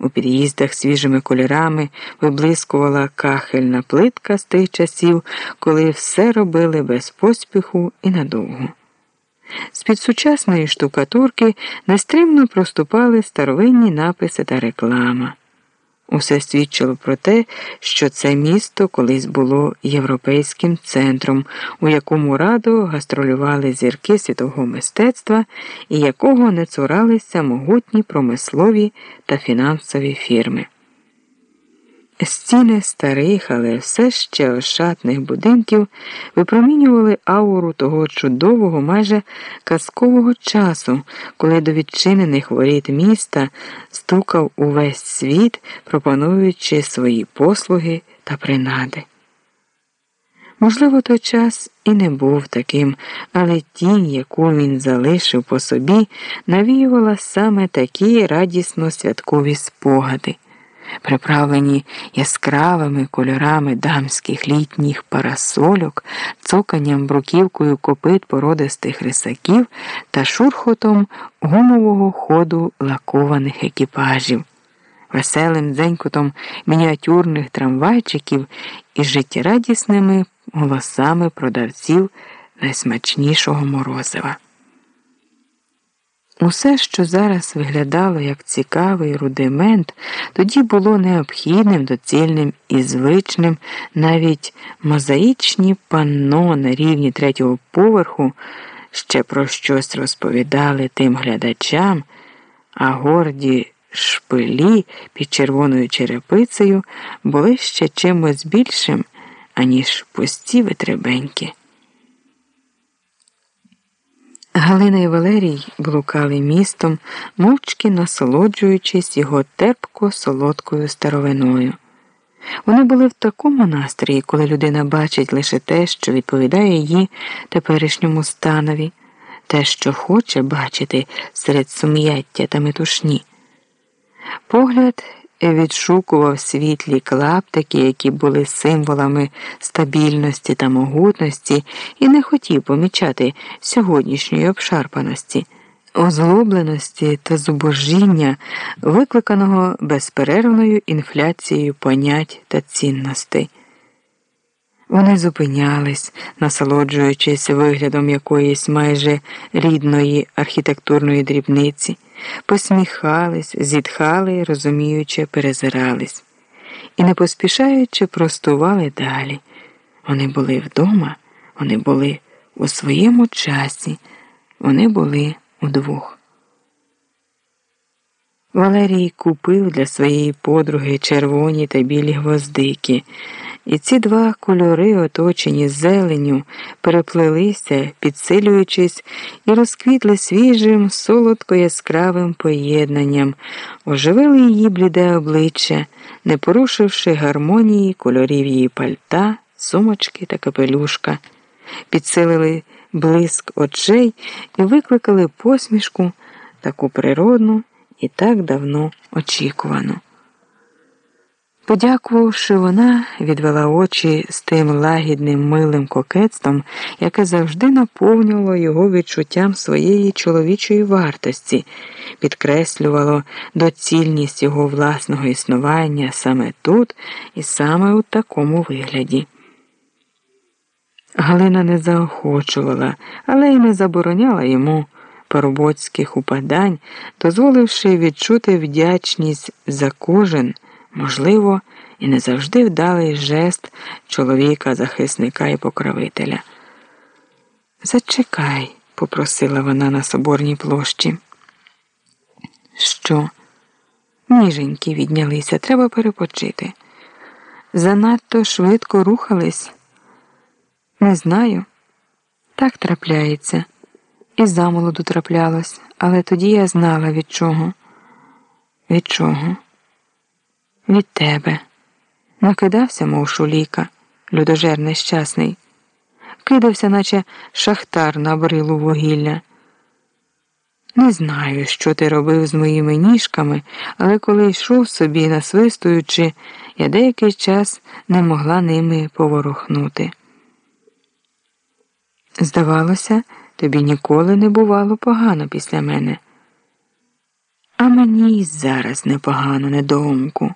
У під'їздах свіжими кольорами виблискувала кахельна плитка з тих часів, коли все робили без поспіху і надовго. З під сучасної штукатурки нестримно проступали старовинні написи та реклама. Усе свідчило про те, що це місто колись було європейським центром, у якому радо гастролювали зірки світового мистецтва і якого не цуралися могутні промислові та фінансові фірми. Стіни старих, але все ще ошатних будинків випромінювали ауру того чудового, майже казкового часу, коли до відчинених воріт міста стукав увесь світ, пропонуючи свої послуги та принади. Можливо, той час і не був таким, але тінь, яку він залишив по собі, навіювала саме такі радісно святкові спогади приправлені яскравими кольорами дамських літніх парасольок, цоканням бруківкою копит породистих рисаків та шурхотом гумового ходу лакованих екіпажів, веселим дзенькотом мініатюрних трамвайчиків і життєрадісними голосами продавців найсмачнішого морозива. Усе, що зараз виглядало як цікавий рудимент, тоді було необхідним, доцільним і звичним, навіть мозаїчні панно на рівні третього поверху ще про щось розповідали тим глядачам, а горді шпилі під червоною черепицею були ще чимось більшим, аніж пусті витребеньки. Галина і Валерій блукали містом, мовчки насолоджуючись його терпко солодкою старовиною. Вони були в такому настрої, коли людина бачить лише те, що відповідає її теперішньому станові, те, що хоче бачити серед сум'яття та метушні. Погляд відшукував світлі клаптики, які були символами стабільності та могутності, і не хотів помічати сьогоднішньої обшарпаності, озлобленості та зубожіння, викликаного безперервною інфляцією понять та цінностей. Вони зупинялись, насолоджуючись виглядом якоїсь майже рідної архітектурної дрібниці посміхались, зітхали, розуміючи, перезирались і, не поспішаючи, простували далі. Вони були вдома, вони були у своєму часі, вони були удвох. Валерій купив для своєї подруги червоні та білі гвоздики. І ці два кольори, оточені зеленю, переплелися, підсилюючись, і розквітли свіжим, солодко яскравим поєднанням, оживили її бліде обличчя, не порушивши гармонії кольорів її пальта, сумочки та капелюшка, підсилили блиск очей і викликали посмішку таку природну і так давно очікувану. Подякувавши, вона відвела очі з тим лагідним милим кокетством, яке завжди наповнювало його відчуттям своєї чоловічої вартості, підкреслювало доцільність його власного існування саме тут і саме у такому вигляді. Галина не заохочувала, але й не забороняла йому парубоцьких упадань, дозволивши відчути вдячність за кожен можливо, і не завжди вдалий жест чоловіка, захисника і покровителя. Зачекай, попросила вона на соборній площі. Що? Ніженькі віднялися, треба перепочити. Занадто швидко рухались. Не знаю. Так трапляється. І замолоду траплялось, але тоді я знала від чого. Від чого? Від тебе. Накидався, мов шуліка, людожер нещасний, кидався, наче шахтар на брилу вугілля. Не знаю, що ти робив з моїми ніжками, але коли йшов собі, насвистуючи, я деякий час не могла ними поворухнути. Здавалося, тобі ніколи не бувало погано після мене. А мені й зараз непогано недоумку.